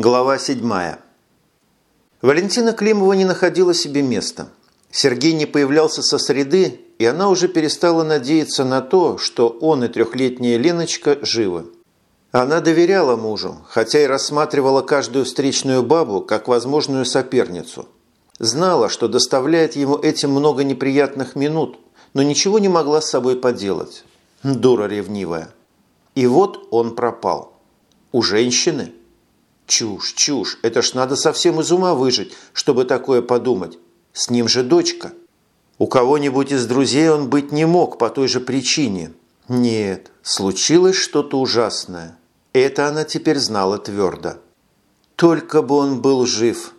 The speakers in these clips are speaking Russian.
Глава 7. Валентина Климова не находила себе места. Сергей не появлялся со среды, и она уже перестала надеяться на то, что он и трехлетняя Леночка живы. Она доверяла мужу, хотя и рассматривала каждую встречную бабу как возможную соперницу. Знала, что доставляет ему этим много неприятных минут, но ничего не могла с собой поделать. Дура ревнивая. И вот он пропал. У женщины – Чушь, чушь, это ж надо совсем из ума выжить, чтобы такое подумать. С ним же дочка. У кого-нибудь из друзей он быть не мог по той же причине. Нет, случилось что-то ужасное. Это она теперь знала твердо. Только бы он был жив.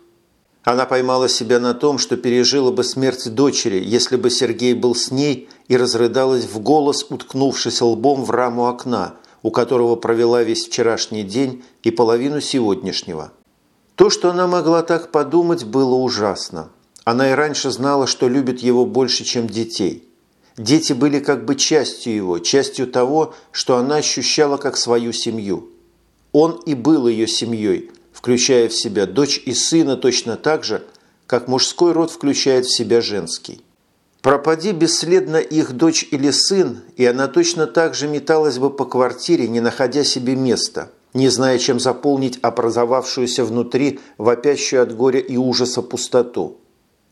Она поймала себя на том, что пережила бы смерть дочери, если бы Сергей был с ней и разрыдалась в голос, уткнувшись лбом в раму окна – у которого провела весь вчерашний день и половину сегодняшнего. То, что она могла так подумать, было ужасно. Она и раньше знала, что любит его больше, чем детей. Дети были как бы частью его, частью того, что она ощущала как свою семью. Он и был ее семьей, включая в себя дочь и сына точно так же, как мужской род включает в себя женский. Пропади бесследно их дочь или сын, и она точно так же металась бы по квартире, не находя себе места, не зная, чем заполнить образовавшуюся внутри вопящую от горя и ужаса пустоту.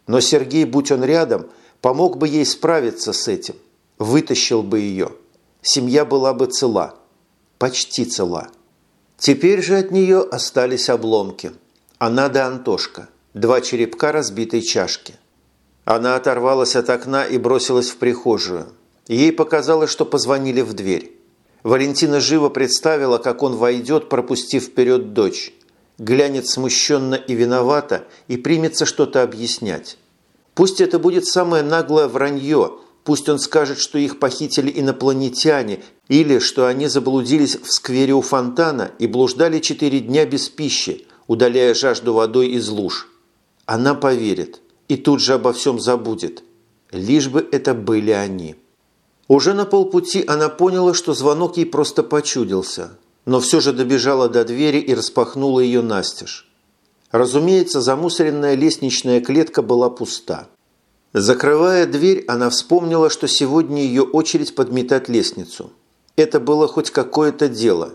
Но Сергей, будь он рядом, помог бы ей справиться с этим, вытащил бы ее. Семья была бы цела, почти цела. Теперь же от нее остались обломки. Она да Антошка, два черепка разбитой чашки – она оторвалась от окна и бросилась в прихожую. Ей показалось, что позвонили в дверь. Валентина живо представила, как он войдет, пропустив вперед дочь. Глянет смущенно и виновато и примется что-то объяснять. Пусть это будет самое наглое вранье, пусть он скажет, что их похитили инопланетяне или что они заблудились в сквере у фонтана и блуждали четыре дня без пищи, удаляя жажду водой из луж. Она поверит и тут же обо всем забудет. Лишь бы это были они. Уже на полпути она поняла, что звонок ей просто почудился, но все же добежала до двери и распахнула ее настежь. Разумеется, замусоренная лестничная клетка была пуста. Закрывая дверь, она вспомнила, что сегодня ее очередь подметать лестницу. Это было хоть какое-то дело.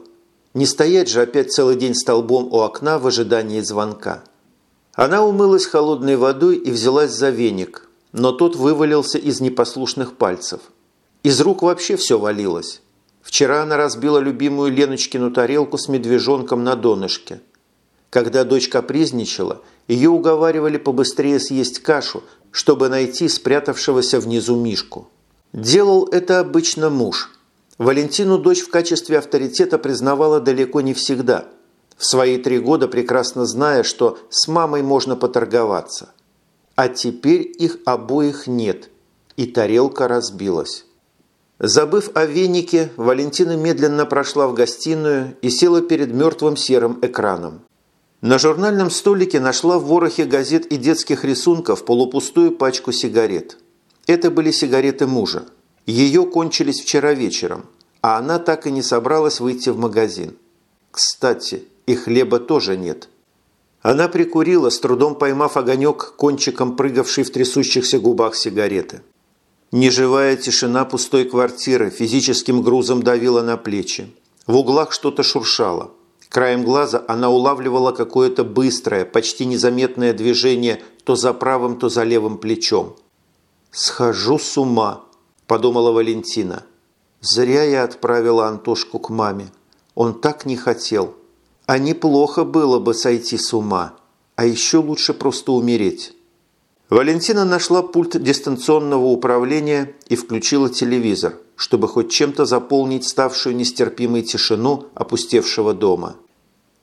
Не стоять же опять целый день столбом у окна в ожидании звонка. Она умылась холодной водой и взялась за веник, но тот вывалился из непослушных пальцев. Из рук вообще все валилось. Вчера она разбила любимую Леночкину тарелку с медвежонком на донышке. Когда дочь капризничала, ее уговаривали побыстрее съесть кашу, чтобы найти спрятавшегося внизу Мишку. Делал это обычно муж. Валентину дочь в качестве авторитета признавала далеко не всегда – в свои три года прекрасно зная, что с мамой можно поторговаться. А теперь их обоих нет, и тарелка разбилась. Забыв о венике, Валентина медленно прошла в гостиную и села перед мертвым серым экраном. На журнальном столике нашла в ворохе газет и детских рисунков полупустую пачку сигарет. Это были сигареты мужа. Ее кончились вчера вечером, а она так и не собралась выйти в магазин. Кстати, и хлеба тоже нет. Она прикурила, с трудом поймав огонек, кончиком прыгавший в трясущихся губах сигареты. Неживая тишина пустой квартиры физическим грузом давила на плечи. В углах что-то шуршало. Краем глаза она улавливала какое-то быстрое, почти незаметное движение то за правым, то за левым плечом. «Схожу с ума», – подумала Валентина. «Зря я отправила Антошку к маме. Он так не хотел». А неплохо было бы сойти с ума, а еще лучше просто умереть. Валентина нашла пульт дистанционного управления и включила телевизор, чтобы хоть чем-то заполнить ставшую нестерпимой тишину опустевшего дома.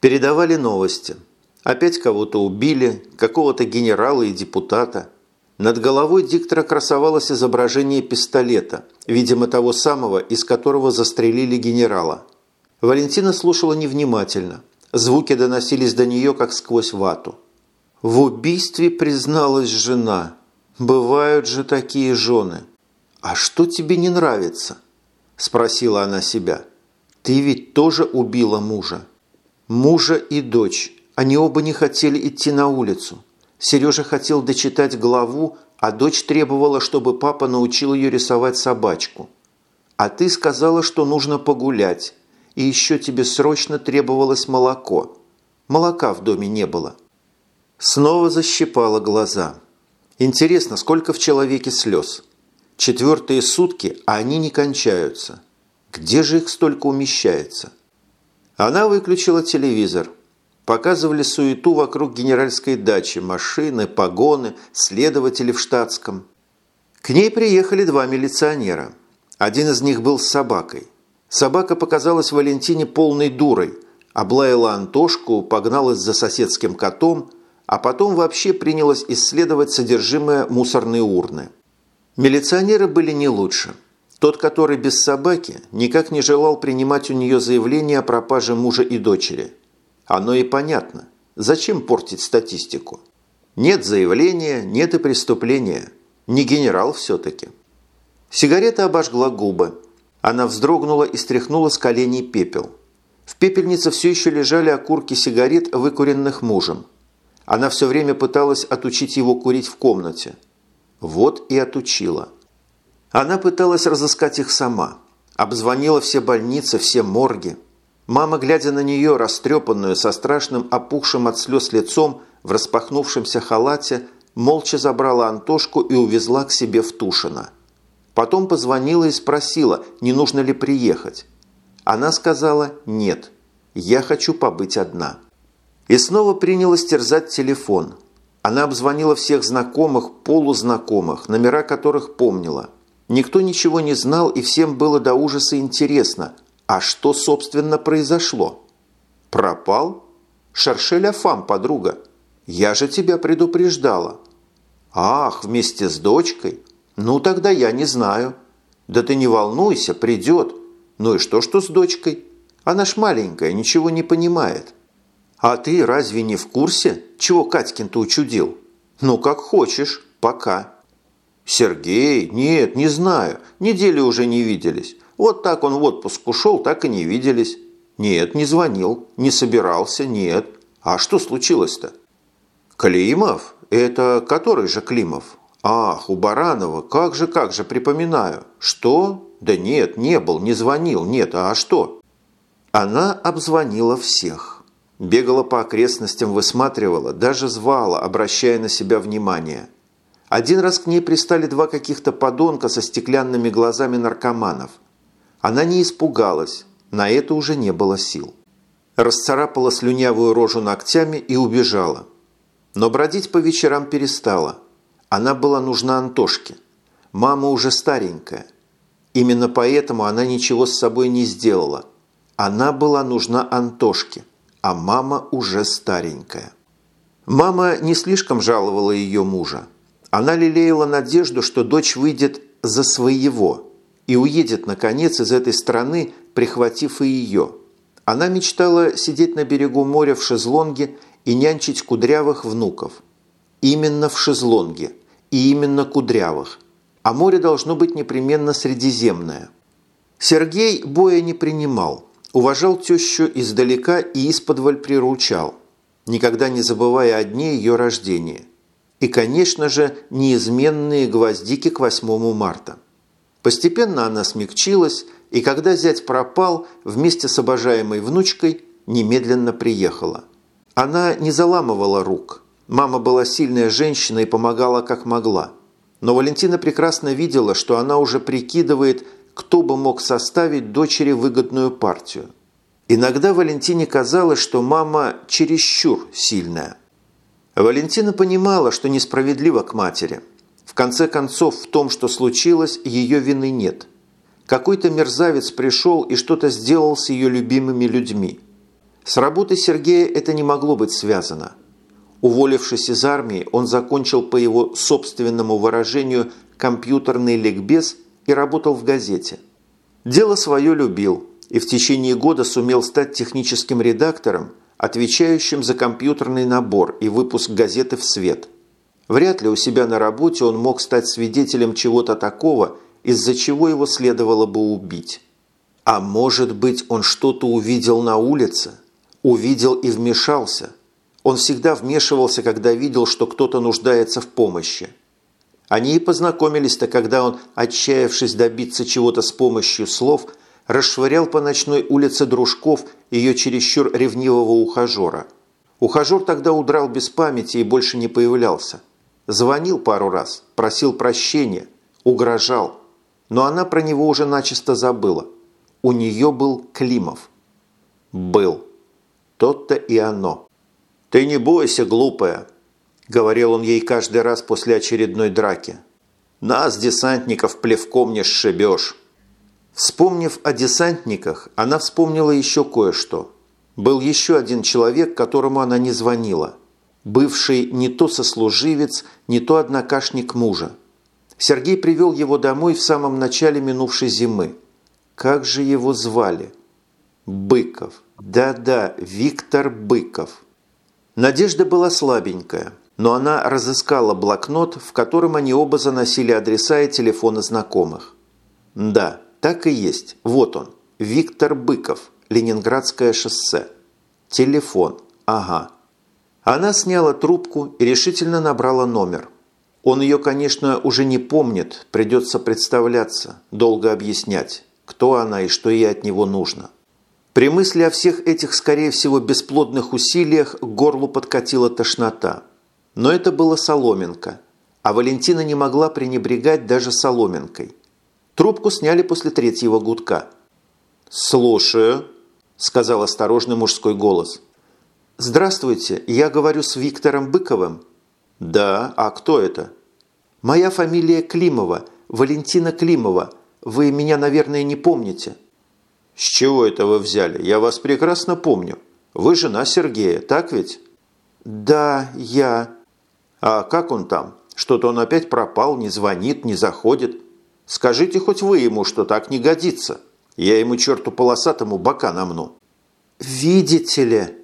Передавали новости. Опять кого-то убили, какого-то генерала и депутата. Над головой диктора красовалось изображение пистолета, видимо того самого, из которого застрелили генерала. Валентина слушала невнимательно – Звуки доносились до нее, как сквозь вату. В убийстве призналась жена. Бывают же такие жены. «А что тебе не нравится?» – спросила она себя. «Ты ведь тоже убила мужа. Мужа и дочь, Они оба не хотели идти на улицу. Сережа хотел дочитать главу, а дочь требовала, чтобы папа научил ее рисовать собачку. А ты сказала, что нужно погулять, и еще тебе срочно требовалось молоко. Молока в доме не было. Снова защипала глаза. Интересно, сколько в человеке слез? Четвертые сутки, а они не кончаются. Где же их столько умещается? Она выключила телевизор. Показывали суету вокруг генеральской дачи, машины, погоны, следователи в штатском. К ней приехали два милиционера. Один из них был с собакой. Собака показалась Валентине полной дурой, облаяла Антошку, погналась за соседским котом, а потом вообще принялась исследовать содержимое мусорной урны. Милиционеры были не лучше. Тот, который без собаки, никак не желал принимать у нее заявление о пропаже мужа и дочери. Оно и понятно. Зачем портить статистику? Нет заявления, нет и преступления. Не генерал все-таки. Сигарета обожгла губы. Она вздрогнула и стряхнула с коленей пепел. В пепельнице все еще лежали окурки сигарет, выкуренных мужем. Она все время пыталась отучить его курить в комнате. Вот и отучила. Она пыталась разыскать их сама. Обзвонила все больницы, все морги. Мама, глядя на нее, растрепанную, со страшным опухшим от слез лицом, в распахнувшемся халате, молча забрала Антошку и увезла к себе в Тушино. Потом позвонила и спросила, не нужно ли приехать. Она сказала «нет, я хочу побыть одна». И снова принялась терзать телефон. Она обзвонила всех знакомых, полузнакомых, номера которых помнила – Никто ничего не знал, и всем было до ужаса интересно. А что, собственно, произошло? Пропал? Шаршель Афам, подруга. Я же тебя предупреждала. Ах, вместе с дочкой? Ну, тогда я не знаю. Да ты не волнуйся, придет. Ну и что, что с дочкой? Она ж маленькая, ничего не понимает. А ты разве не в курсе, чего Катькин-то учудил? Ну, как хочешь, пока. «Сергей? Нет, не знаю. Недели уже не виделись. Вот так он в отпуск ушел, так и не виделись. Нет, не звонил, не собирался, нет. А что случилось-то?» «Климов? Это который же Климов?» «Ах, у Баранова, как же, как же, припоминаю. Что? Да нет, не был, не звонил, нет, а что?» Она обзвонила всех. Бегала по окрестностям, высматривала, даже звала, обращая на себя внимание – один раз к ней пристали два каких-то подонка со стеклянными глазами наркоманов. Она не испугалась, на это уже не было сил. Расцарапала слюнявую рожу ногтями и убежала. Но бродить по вечерам перестала. Она была нужна Антошке. Мама уже старенькая. Именно поэтому она ничего с собой не сделала. Она была нужна Антошке, а мама уже старенькая. Мама не слишком жаловала ее мужа. Она лелеяла надежду, что дочь выйдет за своего и уедет, наконец, из этой страны, прихватив и ее. Она мечтала сидеть на берегу моря в шезлонге и нянчить кудрявых внуков. Именно в шезлонге и именно кудрявых. А море должно быть непременно средиземное. Сергей боя не принимал, уважал тещу издалека и исподволь приручал, никогда не забывая о дне ее рождения и, конечно же, неизменные гвоздики к 8 марта. Постепенно она смягчилась, и когда зять пропал, вместе с обожаемой внучкой немедленно приехала. Она не заламывала рук. Мама была сильная женщина и помогала как могла. Но Валентина прекрасно видела, что она уже прикидывает, кто бы мог составить дочери выгодную партию. Иногда Валентине казалось, что мама чересчур сильная. Валентина понимала, что несправедливо к матери. В конце концов, в том, что случилось, ее вины нет. Какой-то мерзавец пришел и что-то сделал с ее любимыми людьми. С работой Сергея это не могло быть связано. Уволившись из армии, он закончил по его собственному выражению компьютерный ликбез и работал в газете. Дело свое любил и в течение года сумел стать техническим редактором отвечающим за компьютерный набор и выпуск газеты в свет. Вряд ли у себя на работе он мог стать свидетелем чего-то такого, из-за чего его следовало бы убить. А может быть, он что-то увидел на улице? Увидел и вмешался? Он всегда вмешивался, когда видел, что кто-то нуждается в помощи. Они и познакомились-то, когда он, отчаявшись добиться чего-то с помощью слов, расшвырял по ночной улице дружков ее чересчур ревнивого ухажера. Ухажер тогда удрал без памяти и больше не появлялся. Звонил пару раз, просил прощения, угрожал. Но она про него уже начисто забыла. У нее был Климов. Был. Тот-то и оно. «Ты не бойся, глупая», – говорил он ей каждый раз после очередной драки. «Нас, десантников, плевком не сшибешь». Вспомнив о десантниках, она вспомнила еще кое-что. Был еще один человек, которому она не звонила. Бывший не то сослуживец, не то однокашник мужа. Сергей привел его домой в самом начале минувшей зимы. Как же его звали? Быков. Да-да, Виктор Быков. Надежда была слабенькая, но она разыскала блокнот, в котором они оба заносили адреса и телефоны знакомых. Да, так и есть. Вот он. Виктор Быков. Ленинградское шоссе. Телефон. Ага. Она сняла трубку и решительно набрала номер. Он ее, конечно, уже не помнит, придется представляться, долго объяснять, кто она и что ей от него нужно. При мысли о всех этих, скорее всего, бесплодных усилиях к горлу подкатила тошнота. Но это было соломинка, а Валентина не могла пренебрегать даже соломинкой. Трубку сняли после третьего гудка. «Слушаю», – сказал осторожный мужской голос. «Здравствуйте, я говорю с Виктором Быковым». «Да, а кто это?» «Моя фамилия Климова, Валентина Климова. Вы меня, наверное, не помните». «С чего это вы взяли? Я вас прекрасно помню. Вы жена Сергея, так ведь?» «Да, я». «А как он там? Что-то он опять пропал, не звонит, не заходит. Скажите хоть вы ему, что так не годится. Я ему черту полосатому бока намну». «Видите ли...»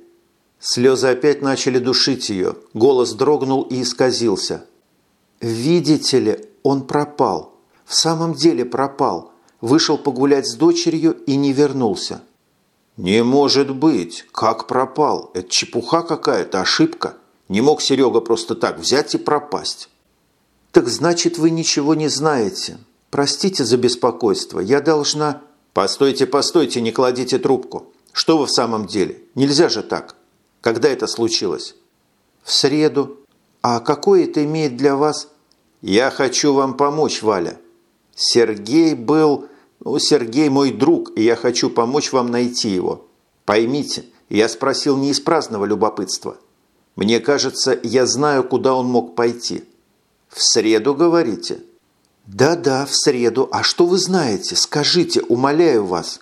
Слезы опять начали душить ее. Голос дрогнул и исказился. «Видите ли, он пропал. В самом деле пропал вышел погулять с дочерью и не вернулся. «Не может быть! Как пропал? Это чепуха какая-то, ошибка. Не мог Серега просто так взять и пропасть». «Так значит, вы ничего не знаете. Простите за беспокойство. Я должна...» «Постойте, постойте, не кладите трубку. Что вы в самом деле? Нельзя же так. Когда это случилось?» «В среду. А какое это имеет для вас...» «Я хочу вам помочь, Валя. Сергей был... Ну, Сергей мой друг, и я хочу помочь вам найти его. Поймите, я спросил не из праздного любопытства. Мне кажется, я знаю, куда он мог пойти. В среду, говорите?» «Да-да, в среду. А что вы знаете? Скажите, умоляю вас».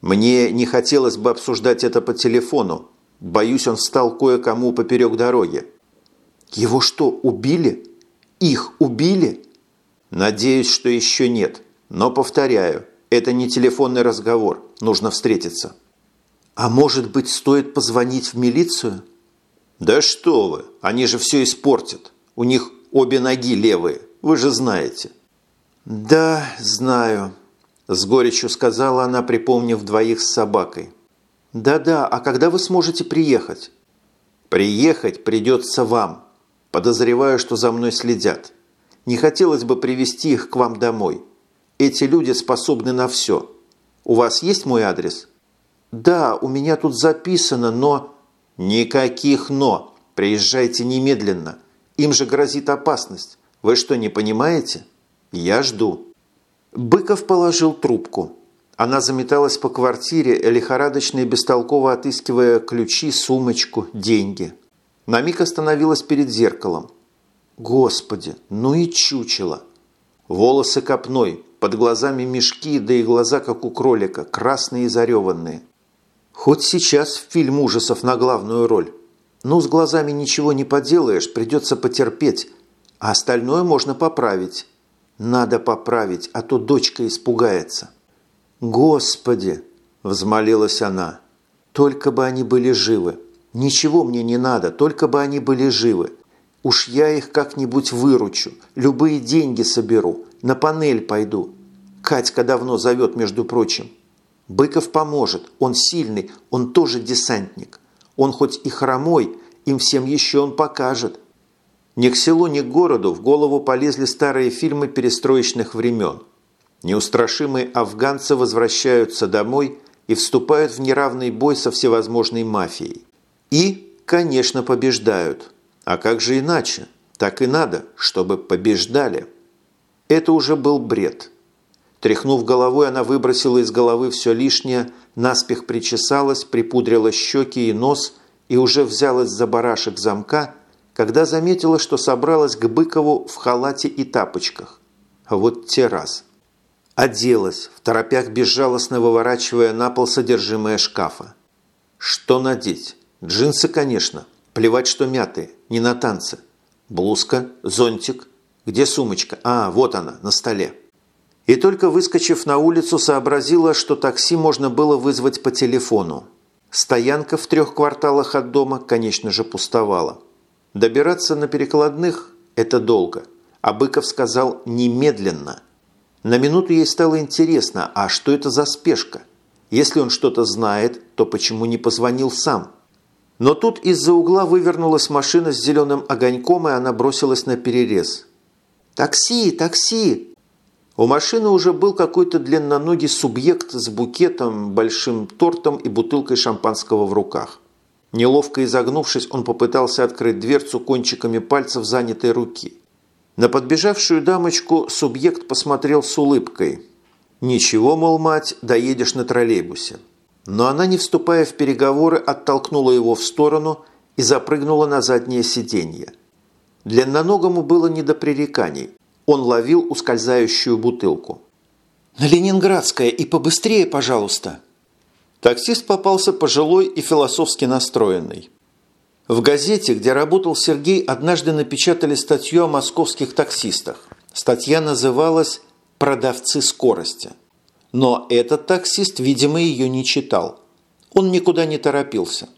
«Мне не хотелось бы обсуждать это по телефону. Боюсь, он встал кое-кому поперек дороги». «Его что, убили? Их убили?» Надеюсь, что еще нет. Но повторяю, это не телефонный разговор. Нужно встретиться. А может быть, стоит позвонить в милицию? Да что вы, они же все испортят. У них обе ноги левые, вы же знаете. Да, знаю, с горечью сказала она, припомнив двоих с собакой. Да-да, а когда вы сможете приехать? Приехать придется вам. Подозреваю, что за мной следят. Не хотелось бы привести их к вам домой. Эти люди способны на все. У вас есть мой адрес? Да, у меня тут записано, но... Никаких «но». Приезжайте немедленно. Им же грозит опасность. Вы что, не понимаете? Я жду. Быков положил трубку. Она заметалась по квартире, лихорадочно и бестолково отыскивая ключи, сумочку, деньги. На миг остановилась перед зеркалом. Господи, ну и чучело. Волосы копной, под глазами мешки, да и глаза, как у кролика, красные и зареванные. Хоть сейчас в фильм ужасов на главную роль. Ну, с глазами ничего не поделаешь, придется потерпеть, а остальное можно поправить. Надо поправить, а то дочка испугается. «Господи!» – взмолилась она. «Только бы они были живы. Ничего мне не надо, только бы они были живы. Уж я их как-нибудь выручу, любые деньги соберу, на панель пойду. Катька давно зовет, между прочим. Быков поможет, он сильный, он тоже десантник. Он хоть и хромой, им всем еще он покажет. Ни к селу, ни к городу в голову полезли старые фильмы перестроечных времен. Неустрашимые афганцы возвращаются домой и вступают в неравный бой со всевозможной мафией. И, конечно, побеждают. А как же иначе? Так и надо, чтобы побеждали. Это уже был бред. Тряхнув головой, она выбросила из головы все лишнее, наспех причесалась, припудрила щеки и нос и уже взялась за барашек замка, когда заметила, что собралась к Быкову в халате и тапочках. Вот те раз. Оделась, в торопях безжалостно выворачивая на пол содержимое шкафа. Что надеть? Джинсы, конечно. Плевать, что мятые, не на танцы. Блузка, зонтик. Где сумочка? А, вот она, на столе. И только выскочив на улицу, сообразила, что такси можно было вызвать по телефону. Стоянка в трех кварталах от дома, конечно же, пустовала. Добираться на перекладных – это долго. А Быков сказал «немедленно». На минуту ей стало интересно, а что это за спешка? Если он что-то знает, то почему не позвонил сам? Но тут из-за угла вывернулась машина с зеленым огоньком, и она бросилась на перерез. «Такси! Такси!» У машины уже был какой-то длинноногий субъект с букетом, большим тортом и бутылкой шампанского в руках. Неловко изогнувшись, он попытался открыть дверцу кончиками пальцев занятой руки. На подбежавшую дамочку субъект посмотрел с улыбкой. «Ничего, мол, мать, доедешь на троллейбусе». Но она, не вступая в переговоры, оттолкнула его в сторону и запрыгнула на заднее сиденье. Длинноногому было не до пререканий. Он ловил ускользающую бутылку. «На Ленинградское и побыстрее, пожалуйста!» Таксист попался пожилой и философски настроенный. В газете, где работал Сергей, однажды напечатали статью о московских таксистах. Статья называлась «Продавцы скорости». Но этот таксист, видимо, ее не читал. Он никуда не торопился.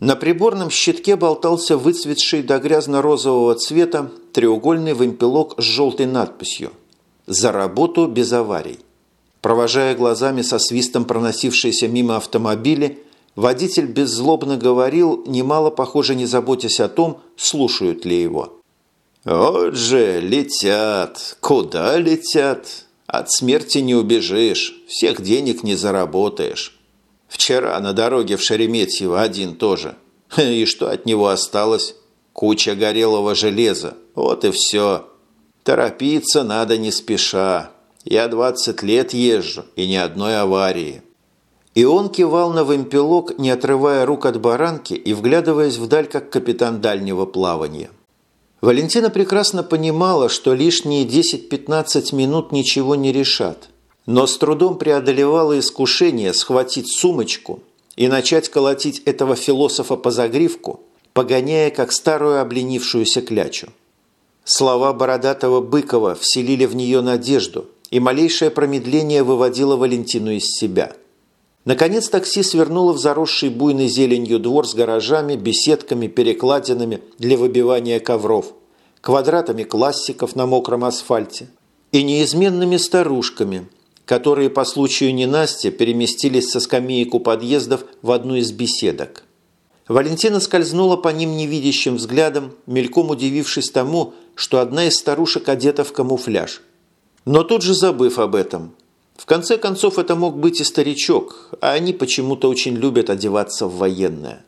На приборном щитке болтался выцветший до грязно-розового цвета треугольный вымпелок с желтой надписью «За работу без аварий». Провожая глазами со свистом проносившиеся мимо автомобили, водитель беззлобно говорил, немало, похоже, не заботясь о том, слушают ли его. «Вот же, летят! Куда летят? От смерти не убежишь, всех денег не заработаешь». Вчера на дороге в Шереметьево один тоже. И что от него осталось? Куча горелого железа. Вот и все. Торопиться надо не спеша. Я 20 лет езжу, и ни одной аварии. И он кивал на вымпелок, не отрывая рук от баранки и вглядываясь вдаль, как капитан дальнего плавания. Валентина прекрасно понимала, что лишние 10-15 минут ничего не решат – но с трудом преодолевала искушение схватить сумочку и начать колотить этого философа по загривку, погоняя как старую обленившуюся клячу. Слова бородатого Быкова вселили в нее надежду, и малейшее промедление выводило Валентину из себя. Наконец такси свернуло в заросший буйной зеленью двор с гаражами, беседками, перекладинами для выбивания ковров, квадратами классиков на мокром асфальте и неизменными старушками, которые по случаю ненастья переместились со скамеек у подъездов в одну из беседок. Валентина скользнула по ним невидящим взглядом, мельком удивившись тому, что одна из старушек одета в камуфляж. Но тут же забыв об этом. В конце концов, это мог быть и старичок, а они почему-то очень любят одеваться в военное.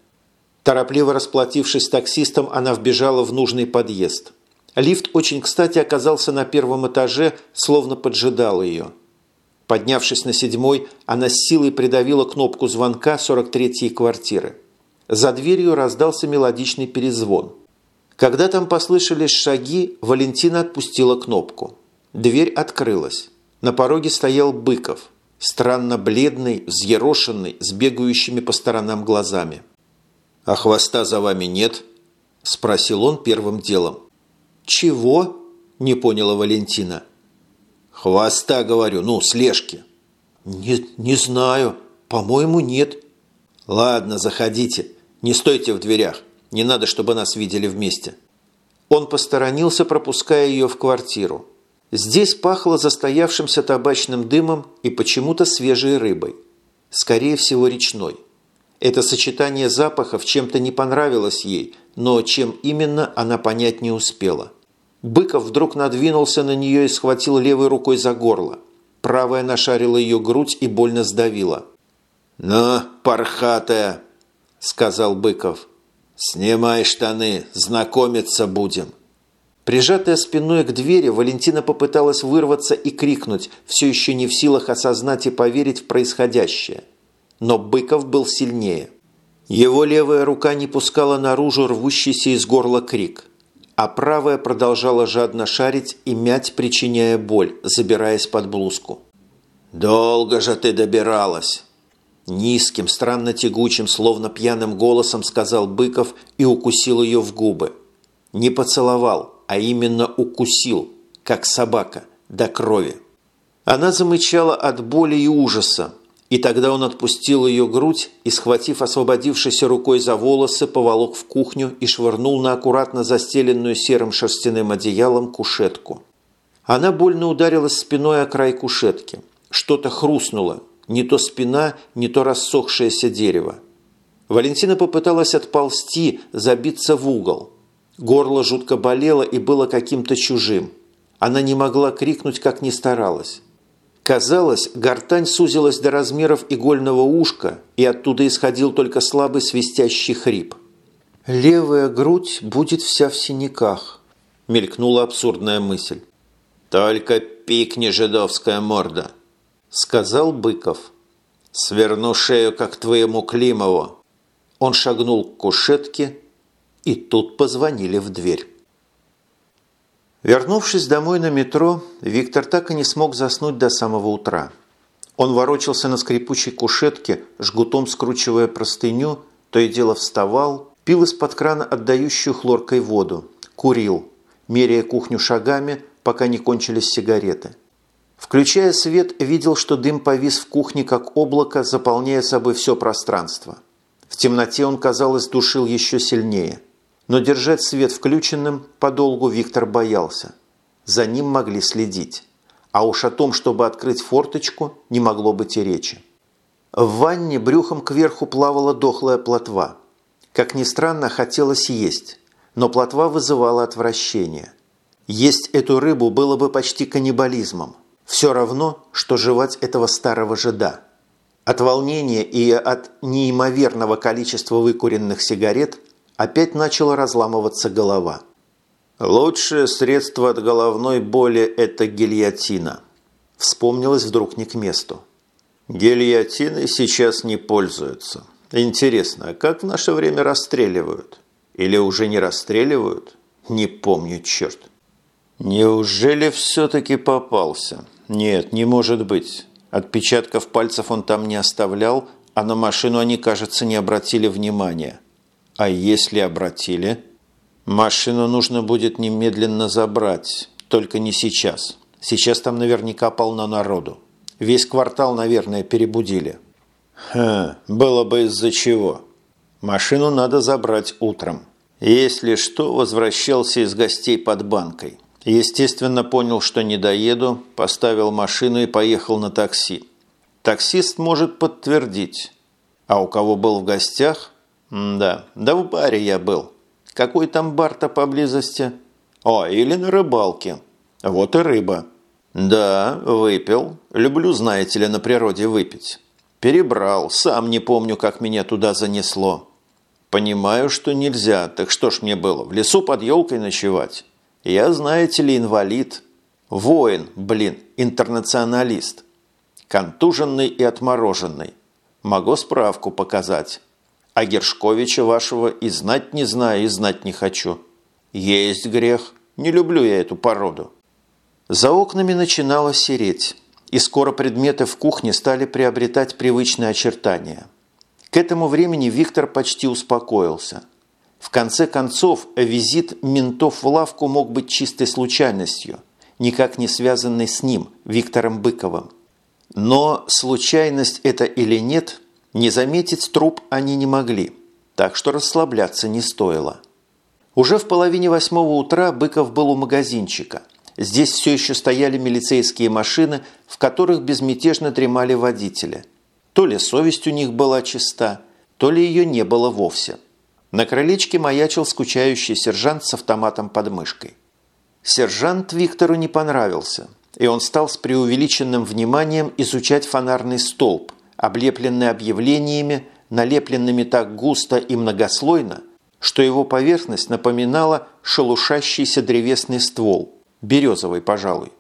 Торопливо расплатившись с таксистом, она вбежала в нужный подъезд. Лифт очень кстати оказался на первом этаже, словно поджидал ее – Поднявшись на седьмой, она с силой придавила кнопку звонка 43-й квартиры. За дверью раздался мелодичный перезвон. Когда там послышались шаги, Валентина отпустила кнопку. Дверь открылась. На пороге стоял Быков, странно бледный, взъерошенный, с бегающими по сторонам глазами. «А хвоста за вами нет?» – спросил он первым делом. «Чего?» – не поняла Валентина. «Хвоста, говорю, ну, слежки». «Не, не знаю. По-моему, нет». «Ладно, заходите. Не стойте в дверях. Не надо, чтобы нас видели вместе». Он посторонился, пропуская ее в квартиру. Здесь пахло застоявшимся табачным дымом и почему-то свежей рыбой. Скорее всего, речной. Это сочетание запахов чем-то не понравилось ей, но чем именно она понять не успела. Быков вдруг надвинулся на нее и схватил левой рукой за горло. Правая нашарила ее грудь и больно сдавила. «Ну, пархатая!» – сказал Быков. «Снимай штаны, знакомиться будем». Прижатая спиной к двери, Валентина попыталась вырваться и крикнуть, все еще не в силах осознать и поверить в происходящее. Но Быков был сильнее. Его левая рука не пускала наружу рвущийся из горла крик, а правая продолжала жадно шарить и мять, причиняя боль, забираясь под блузку. «Долго же ты добиралась!» Низким, странно тягучим, словно пьяным голосом сказал Быков и укусил ее в губы. Не поцеловал, а именно укусил, как собака, до крови. Она замычала от боли и ужаса, и тогда он отпустил ее грудь и, схватив освободившейся рукой за волосы, поволок в кухню и швырнул на аккуратно застеленную серым шерстяным одеялом кушетку. Она больно ударилась спиной о край кушетки. Что-то хрустнуло, не то спина, не то рассохшееся дерево. Валентина попыталась отползти, забиться в угол. Горло жутко болело и было каким-то чужим. Она не могла крикнуть, как ни старалась. Казалось, гортань сузилась до размеров игольного ушка, и оттуда исходил только слабый свистящий хрип. «Левая грудь будет вся в синяках», – мелькнула абсурдная мысль. «Только пикни, жидовская морда», – сказал Быков. «Сверну шею, как твоему Климову». Он шагнул к кушетке, и тут позвонили в дверь. Вернувшись домой на метро, Виктор так и не смог заснуть до самого утра. Он ворочался на скрипучей кушетке, жгутом скручивая простыню, то и дело вставал, пил из-под крана отдающую хлоркой воду, курил, меряя кухню шагами, пока не кончились сигареты. Включая свет, видел, что дым повис в кухне, как облако, заполняя собой все пространство. В темноте он, казалось, душил еще сильнее – но держать свет включенным подолгу Виктор боялся. За ним могли следить. А уж о том, чтобы открыть форточку, не могло быть и речи. В ванне брюхом кверху плавала дохлая плотва. Как ни странно, хотелось есть, но плотва вызывала отвращение. Есть эту рыбу было бы почти каннибализмом. Все равно, что жевать этого старого жида. От волнения и от неимоверного количества выкуренных сигарет опять начала разламываться голова. «Лучшее средство от головной боли – это гильотина», – вспомнилось вдруг не к месту. «Гильотиной сейчас не пользуются. Интересно, а как в наше время расстреливают? Или уже не расстреливают? Не помню, черт». «Неужели все-таки попался? Нет, не может быть. Отпечатков пальцев он там не оставлял, а на машину они, кажется, не обратили внимания». А если обратили? Машину нужно будет немедленно забрать, только не сейчас. Сейчас там наверняка полно народу. Весь квартал, наверное, перебудили. Ха, было бы из-за чего. Машину надо забрать утром. Если что, возвращался из гостей под банкой. Естественно, понял, что не доеду, поставил машину и поехал на такси. Таксист может подтвердить. А у кого был в гостях, да, да в баре я был. Какой там бар-то поблизости? О, или на рыбалке. Вот и рыба. Да, выпил. Люблю, знаете ли, на природе выпить. Перебрал, сам не помню, как меня туда занесло. Понимаю, что нельзя, так что ж мне было, в лесу под елкой ночевать? Я, знаете ли, инвалид. Воин, блин, интернационалист. Контуженный и отмороженный. Могу справку показать. А Гершковича вашего и знать не знаю, и знать не хочу. Есть грех. Не люблю я эту породу. За окнами начинало сереть, и скоро предметы в кухне стали приобретать привычные очертания. К этому времени Виктор почти успокоился. В конце концов, визит ментов в лавку мог быть чистой случайностью, никак не связанной с ним, Виктором Быковым. Но случайность это или нет – не заметить труп они не могли, так что расслабляться не стоило. Уже в половине восьмого утра Быков был у магазинчика. Здесь все еще стояли милицейские машины, в которых безмятежно дремали водители. То ли совесть у них была чиста, то ли ее не было вовсе. На крылечке маячил скучающий сержант с автоматом под мышкой. Сержант Виктору не понравился, и он стал с преувеличенным вниманием изучать фонарный столб, облепленный объявлениями, налепленными так густо и многослойно, что его поверхность напоминала шелушащийся древесный ствол, березовый, пожалуй.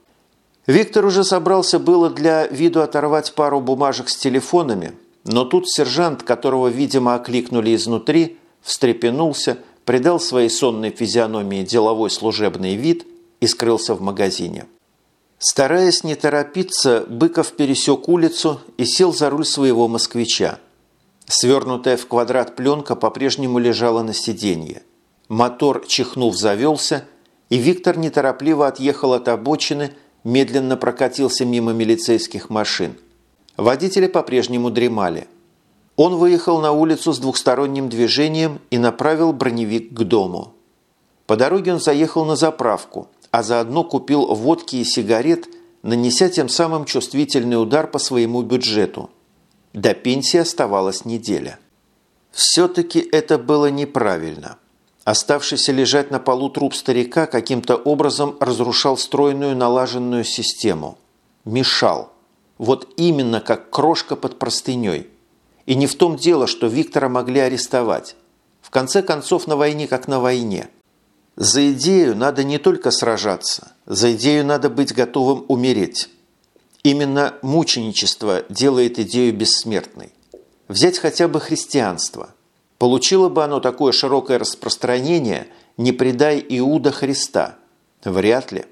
Виктор уже собрался было для виду оторвать пару бумажек с телефонами, но тут сержант, которого, видимо, окликнули изнутри, встрепенулся, придал своей сонной физиономии деловой служебный вид и скрылся в магазине. Стараясь не торопиться, Быков пересек улицу и сел за руль своего москвича. Свернутая в квадрат пленка по-прежнему лежала на сиденье. Мотор, чихнув, завелся, и Виктор неторопливо отъехал от обочины, медленно прокатился мимо милицейских машин. Водители по-прежнему дремали. Он выехал на улицу с двухсторонним движением и направил броневик к дому. По дороге он заехал на заправку, а заодно купил водки и сигарет, нанеся тем самым чувствительный удар по своему бюджету. До пенсии оставалась неделя. Все-таки это было неправильно. Оставшийся лежать на полу труп старика каким-то образом разрушал стройную налаженную систему. Мешал. Вот именно как крошка под простыней. И не в том дело, что Виктора могли арестовать. В конце концов, на войне как на войне. За идею надо не только сражаться, за идею надо быть готовым умереть. Именно мученичество делает идею бессмертной. Взять хотя бы христианство – Получило бы оно такое широкое распространение, не предай Иуда Христа? Вряд ли.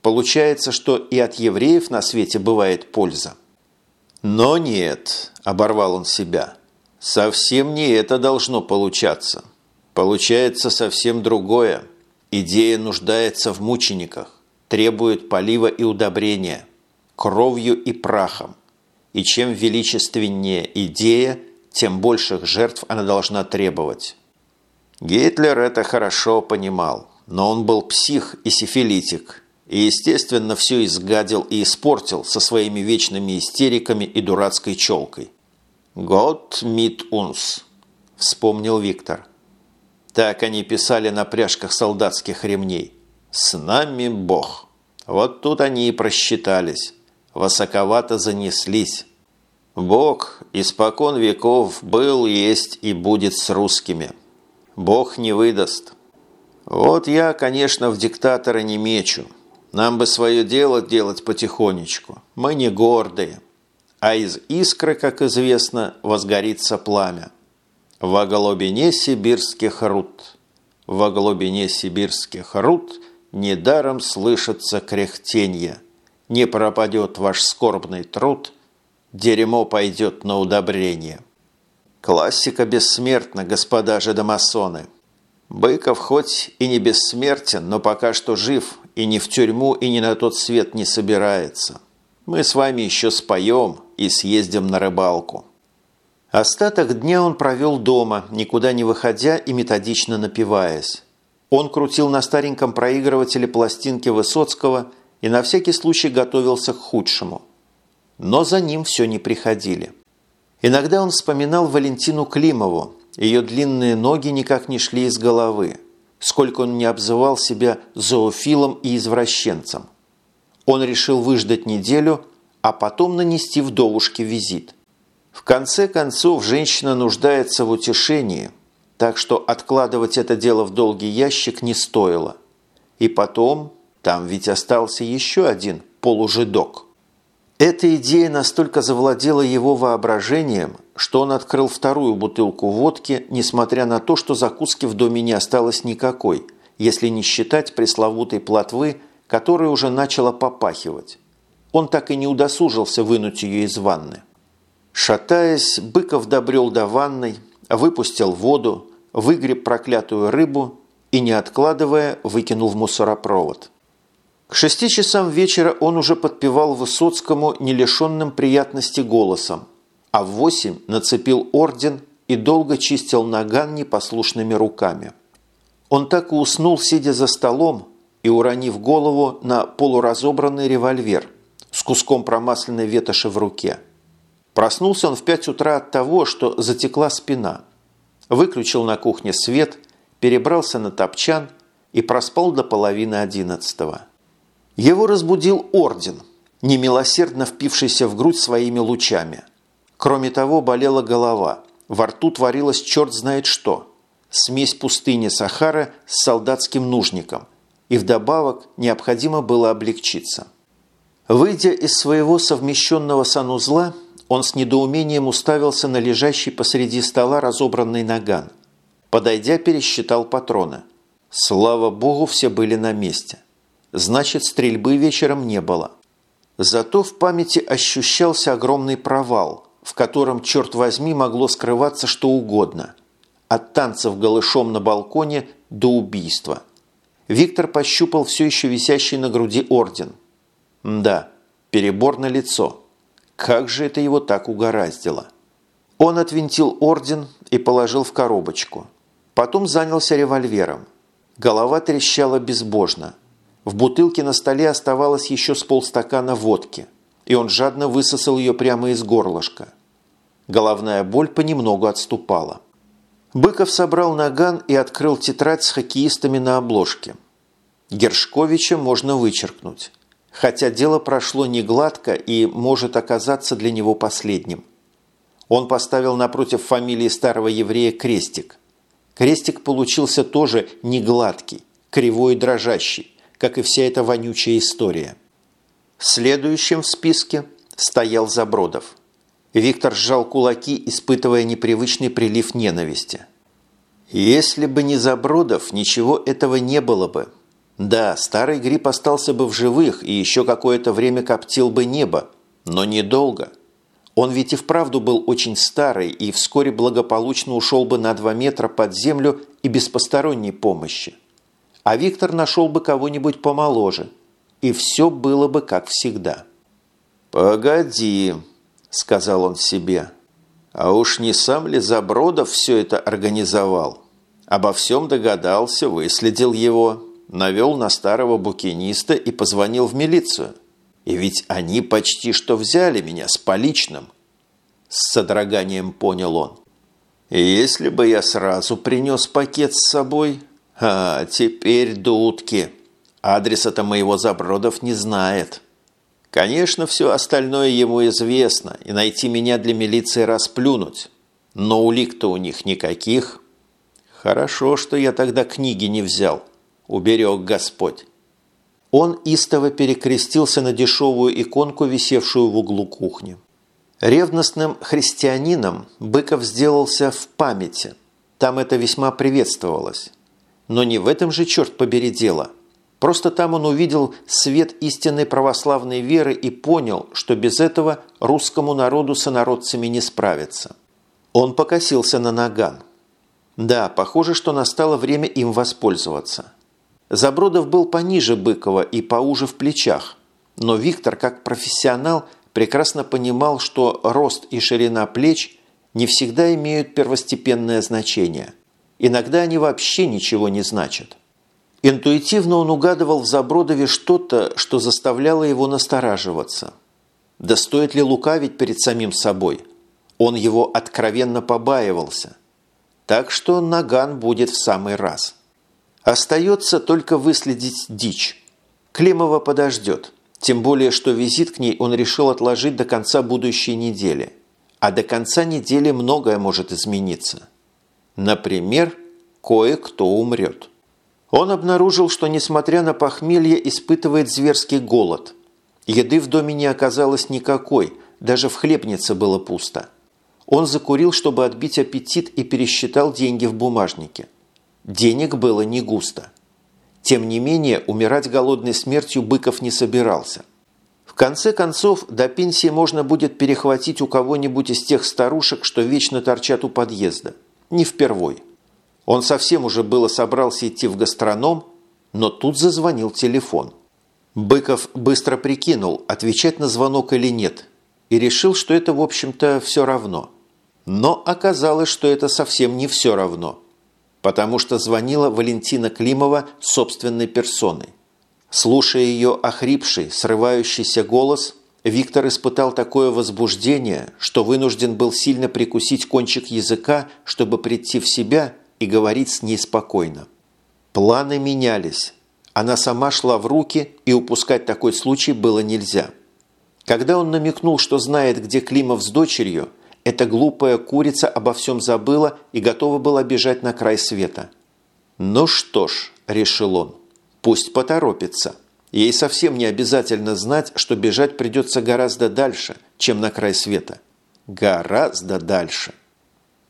Получается, что и от евреев на свете бывает польза. Но нет, оборвал он себя, совсем не это должно получаться. Получается совсем другое. Идея нуждается в мучениках, требует полива и удобрения, кровью и прахом. И чем величественнее идея – тем больших жертв она должна требовать. Гитлер это хорошо понимал, но он был псих и сифилитик, и, естественно, все изгадил и испортил со своими вечными истериками и дурацкой челкой. «Гott mit uns», – вспомнил Виктор. Так они писали на пряжках солдатских ремней. «С нами Бог». Вот тут они и просчитались, высоковато занеслись. Бог испокон веков был, есть и будет с русскими. Бог не выдаст. Вот я, конечно, в диктатора не мечу. Нам бы свое дело делать потихонечку. Мы не гордые. А из искры, как известно, возгорится пламя. Во глубине сибирских руд. Во глубине сибирских руд недаром слышится кряхтенье. Не пропадет ваш скорбный труд – Дерьмо пойдет на удобрение. Классика бессмертна, господа же домасоны. Быков хоть и не бессмертен, но пока что жив и ни в тюрьму, и ни на тот свет не собирается. Мы с вами еще споем и съездим на рыбалку. Остаток дня он провел дома, никуда не выходя и методично напиваясь. Он крутил на стареньком проигрывателе пластинки Высоцкого и на всякий случай готовился к худшему – но за ним все не приходили. Иногда он вспоминал Валентину Климову, ее длинные ноги никак не шли из головы, сколько он не обзывал себя зоофилом и извращенцем. Он решил выждать неделю, а потом нанести вдовушке визит. В конце концов, женщина нуждается в утешении, так что откладывать это дело в долгий ящик не стоило. И потом, там ведь остался еще один полужидок – эта идея настолько завладела его воображением, что он открыл вторую бутылку водки, несмотря на то, что закуски в доме не осталось никакой, если не считать пресловутой плотвы, которая уже начала попахивать. Он так и не удосужился вынуть ее из ванны. Шатаясь, Быков добрел до ванной, выпустил воду, выгреб проклятую рыбу и, не откладывая, выкинул в мусоропровод. К шести часам вечера он уже подпевал Высоцкому не лишенным приятности голосом, а в восемь нацепил орден и долго чистил наган непослушными руками. Он так и уснул, сидя за столом и уронив голову на полуразобранный револьвер с куском промасленной ветоши в руке. Проснулся он в пять утра от того, что затекла спина. выключил на кухне свет, перебрался на топчан и проспал до половины одиннадцатого. Его разбудил орден, немилосердно впившийся в грудь своими лучами. Кроме того, болела голова, во рту творилось черт знает что. Смесь пустыни Сахара с солдатским нужником, и вдобавок необходимо было облегчиться. Выйдя из своего совмещенного санузла, он с недоумением уставился на лежащий посреди стола разобранный наган. Подойдя, пересчитал патроны. Слава богу, все были на месте. Значит, стрельбы вечером не было. Зато в памяти ощущался огромный провал, в котором, черт возьми, могло скрываться что угодно. От танцев голышом на балконе до убийства. Виктор пощупал все еще висящий на груди орден. Да, перебор на лицо. Как же это его так угораздило? Он отвинтил орден и положил в коробочку. Потом занялся револьвером. Голова трещала безбожно. В бутылке на столе оставалось еще с полстакана водки, и он жадно высосал ее прямо из горлышка. Головная боль понемногу отступала. Быков собрал наган и открыл тетрадь с хоккеистами на обложке. Гершковича можно вычеркнуть хотя дело прошло не гладко и может оказаться для него последним. Он поставил напротив фамилии старого еврея крестик. Крестик получился тоже не гладкий, кривой и дрожащий, как и вся эта вонючая история. Следующим в списке стоял Забродов. Виктор сжал кулаки, испытывая непривычный прилив ненависти. Если бы не Забродов, ничего этого не было бы – да, старый гриб остался бы в живых и еще какое-то время коптил бы небо, но недолго. Он ведь и вправду был очень старый и вскоре благополучно ушел бы на два метра под землю и без посторонней помощи. А Виктор нашел бы кого-нибудь помоложе, и все было бы как всегда. «Погоди», – сказал он себе, – «а уж не сам ли Забродов все это организовал? Обо всем догадался, выследил его» навел на старого букиниста и позвонил в милицию. И ведь они почти что взяли меня с поличным. С содроганием понял он. И если бы я сразу принес пакет с собой... А, теперь дудки. Адреса-то моего Забродов не знает. Конечно, все остальное ему известно, и найти меня для милиции расплюнуть. Но улик-то у них никаких. Хорошо, что я тогда книги не взял уберег Господь. Он истово перекрестился на дешевую иконку, висевшую в углу кухни. Ревностным христианином Быков сделался в памяти. Там это весьма приветствовалось. Но не в этом же, черт побери, дело. Просто там он увидел свет истинной православной веры и понял, что без этого русскому народу с инородцами не справиться. Он покосился на наган. Да, похоже, что настало время им воспользоваться. Забродов был пониже Быкова и поуже в плечах, но Виктор, как профессионал, прекрасно понимал, что рост и ширина плеч не всегда имеют первостепенное значение. Иногда они вообще ничего не значат. Интуитивно он угадывал в Забродове что-то, что заставляло его настораживаться. Да стоит ли лукавить перед самим собой? Он его откровенно побаивался. Так что наган будет в самый раз. Остается только выследить дичь. Климова подождет, тем более, что визит к ней он решил отложить до конца будущей недели. А до конца недели многое может измениться. Например, кое-кто умрет. Он обнаружил, что, несмотря на похмелье, испытывает зверский голод. Еды в доме не оказалось никакой, даже в хлебнице было пусто. Он закурил, чтобы отбить аппетит, и пересчитал деньги в бумажнике. Денег было не густо. Тем не менее, умирать голодной смертью Быков не собирался. В конце концов, до пенсии можно будет перехватить у кого-нибудь из тех старушек, что вечно торчат у подъезда. Не впервой. Он совсем уже было собрался идти в гастроном, но тут зазвонил телефон. Быков быстро прикинул, отвечать на звонок или нет, и решил, что это, в общем-то, все равно. Но оказалось, что это совсем не все равно – потому что звонила Валентина Климова собственной персоной. Слушая ее охрипший, срывающийся голос, Виктор испытал такое возбуждение, что вынужден был сильно прикусить кончик языка, чтобы прийти в себя и говорить с ней спокойно. Планы менялись. Она сама шла в руки, и упускать такой случай было нельзя. Когда он намекнул, что знает, где Климов с дочерью, эта глупая курица обо всем забыла и готова была бежать на край света. «Ну что ж», – решил он, – «пусть поторопится». Ей совсем не обязательно знать, что бежать придется гораздо дальше, чем на край света. Гораздо дальше.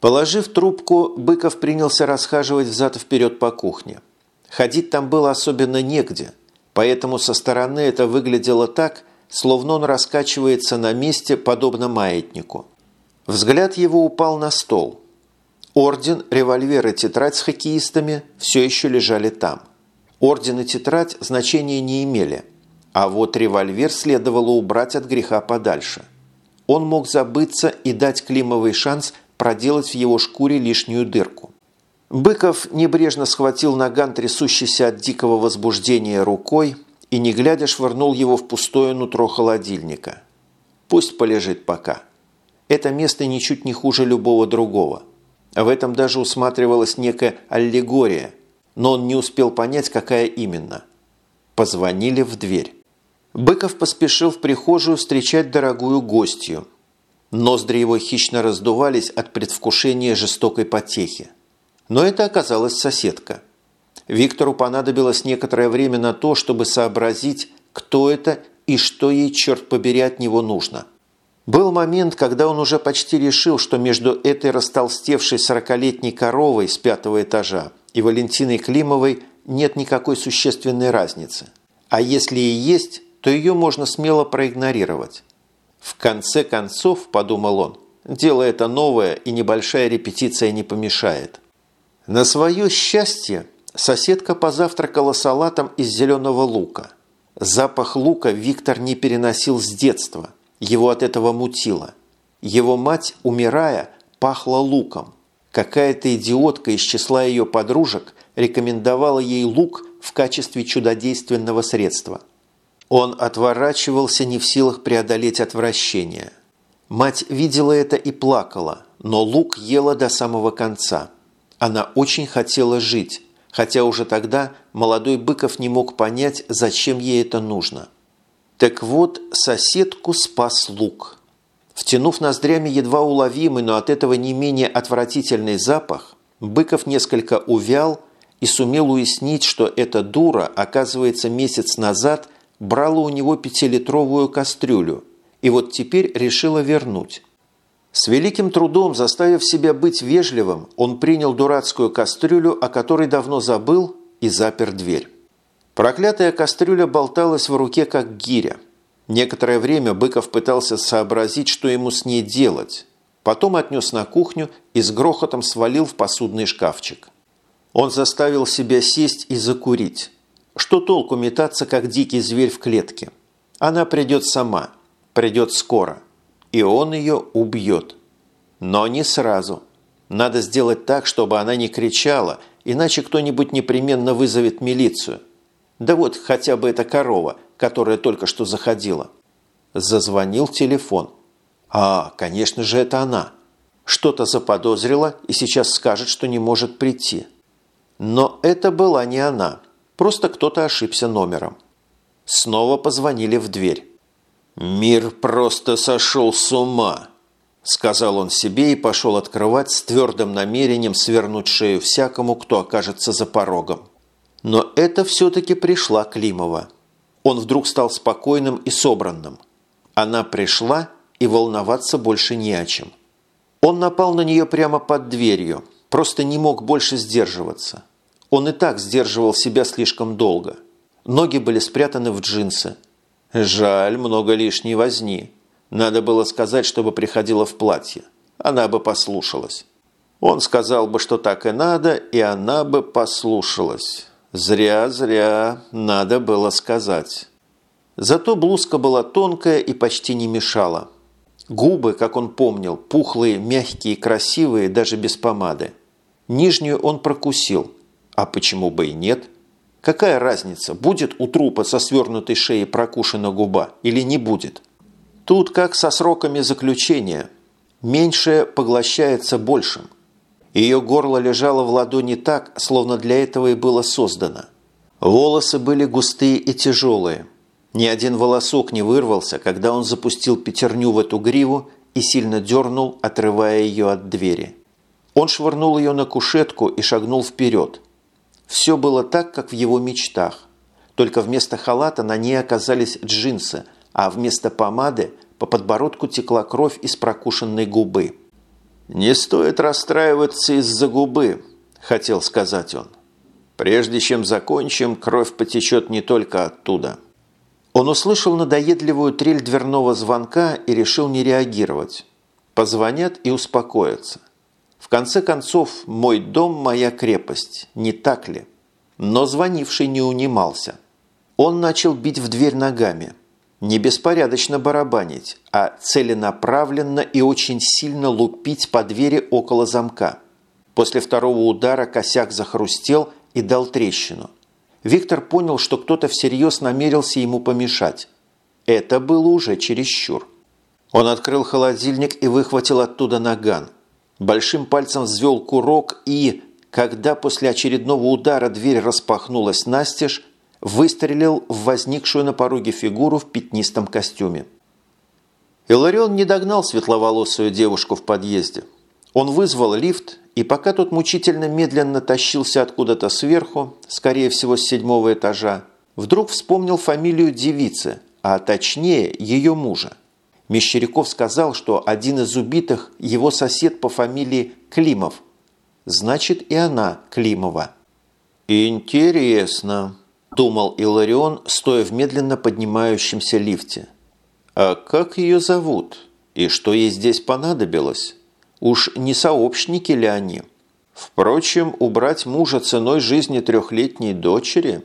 Положив трубку, Быков принялся расхаживать взад и вперед по кухне. Ходить там было особенно негде, поэтому со стороны это выглядело так, словно он раскачивается на месте, подобно маятнику. Взгляд его упал на стол. Орден, револьвер и тетрадь с хоккеистами все еще лежали там. Орден и тетрадь значения не имели, а вот револьвер следовало убрать от греха подальше. Он мог забыться и дать Климовой шанс проделать в его шкуре лишнюю дырку. Быков небрежно схватил наган, трясущийся от дикого возбуждения рукой, и, не глядя, швырнул его в пустое нутро холодильника. Пусть полежит пока. Это место ничуть не хуже любого другого. В этом даже усматривалась некая аллегория – но он не успел понять, какая именно. Позвонили в дверь. Быков поспешил в прихожую встречать дорогую гостью. Ноздри его хищно раздувались от предвкушения жестокой потехи. Но это оказалась соседка. Виктору понадобилось некоторое время на то, чтобы сообразить, кто это и что ей, черт побери, от него нужно. Был момент, когда он уже почти решил, что между этой растолстевшей сорокалетней коровой с пятого этажа и Валентиной Климовой нет никакой существенной разницы. А если и есть, то ее можно смело проигнорировать. В конце концов, подумал он, дело это новое и небольшая репетиция не помешает. На свое счастье соседка позавтракала салатом из зеленого лука. Запах лука Виктор не переносил с детства, его от этого мутило. Его мать, умирая, пахла луком – Какая-то идиотка из числа ее подружек рекомендовала ей лук в качестве чудодейственного средства. Он отворачивался не в силах преодолеть отвращение. Мать видела это и плакала, но лук ела до самого конца. Она очень хотела жить, хотя уже тогда молодой Быков не мог понять, зачем ей это нужно. Так вот, соседку спас лук – Втянув ноздрями едва уловимый, но от этого не менее отвратительный запах, Быков несколько увял и сумел уяснить, что эта дура, оказывается, месяц назад брала у него пятилитровую кастрюлю и вот теперь решила вернуть. С великим трудом, заставив себя быть вежливым, он принял дурацкую кастрюлю, о которой давно забыл, и запер дверь. Проклятая кастрюля болталась в руке, как гиря – Некоторое время Быков пытался сообразить, что ему с ней делать. Потом отнес на кухню и с грохотом свалил в посудный шкафчик. Он заставил себя сесть и закурить. Что толку метаться, как дикий зверь в клетке? Она придет сама, придет скоро, и он ее убьет. Но не сразу. Надо сделать так, чтобы она не кричала, иначе кто-нибудь непременно вызовет милицию. Да вот хотя бы эта корова – которая только что заходила. Зазвонил телефон. А, конечно же, это она. Что-то заподозрила и сейчас скажет, что не может прийти. Но это была не она. Просто кто-то ошибся номером. Снова позвонили в дверь. «Мир просто сошел с ума», – сказал он себе и пошел открывать с твердым намерением свернуть шею всякому, кто окажется за порогом. Но это все-таки пришла Климова. Он вдруг стал спокойным и собранным. Она пришла, и волноваться больше не о чем. Он напал на нее прямо под дверью, просто не мог больше сдерживаться. Он и так сдерживал себя слишком долго. Ноги были спрятаны в джинсы. Жаль, много лишней возни. Надо было сказать, чтобы приходила в платье. Она бы послушалась. Он сказал бы, что так и надо, и она бы послушалась. Зря, зря, надо было сказать. Зато блузка была тонкая и почти не мешала. Губы, как он помнил, пухлые, мягкие, красивые, даже без помады. Нижнюю он прокусил. А почему бы и нет? Какая разница, будет у трупа со свернутой шеей прокушена губа или не будет? Тут как со сроками заключения. Меньшее поглощается большим. Ее горло лежало в ладони так, словно для этого и было создано. Волосы были густые и тяжелые. Ни один волосок не вырвался, когда он запустил пятерню в эту гриву и сильно дернул, отрывая ее от двери. Он швырнул ее на кушетку и шагнул вперед. Все было так, как в его мечтах. Только вместо халата на ней оказались джинсы, а вместо помады по подбородку текла кровь из прокушенной губы. «Не стоит расстраиваться из-за губы», – хотел сказать он. «Прежде чем закончим, кровь потечет не только оттуда». Он услышал надоедливую трель дверного звонка и решил не реагировать. Позвонят и успокоятся. В конце концов, мой дом – моя крепость, не так ли? Но звонивший не унимался. Он начал бить в дверь ногами. Не беспорядочно барабанить, а целенаправленно и очень сильно лупить по двери около замка. После второго удара косяк захрустел и дал трещину. Виктор понял, что кто-то всерьез намерился ему помешать. Это было уже чересчур. Он открыл холодильник и выхватил оттуда наган – большим пальцем взвел курок и, когда после очередного удара дверь распахнулась настежь, выстрелил в возникшую на пороге фигуру в пятнистом костюме. Иларион не догнал светловолосую девушку в подъезде. Он вызвал лифт, и пока тот мучительно медленно тащился откуда-то сверху, скорее всего с седьмого этажа, вдруг вспомнил фамилию девицы, а точнее ее мужа. Мещеряков сказал, что один из убитых – его сосед по фамилии Климов. Значит, и она Климова. «Интересно», – думал Иларион, стоя в медленно поднимающемся лифте. «А как ее зовут? И что ей здесь понадобилось? Уж не сообщники ли они? Впрочем, убрать мужа ценой жизни трехлетней дочери?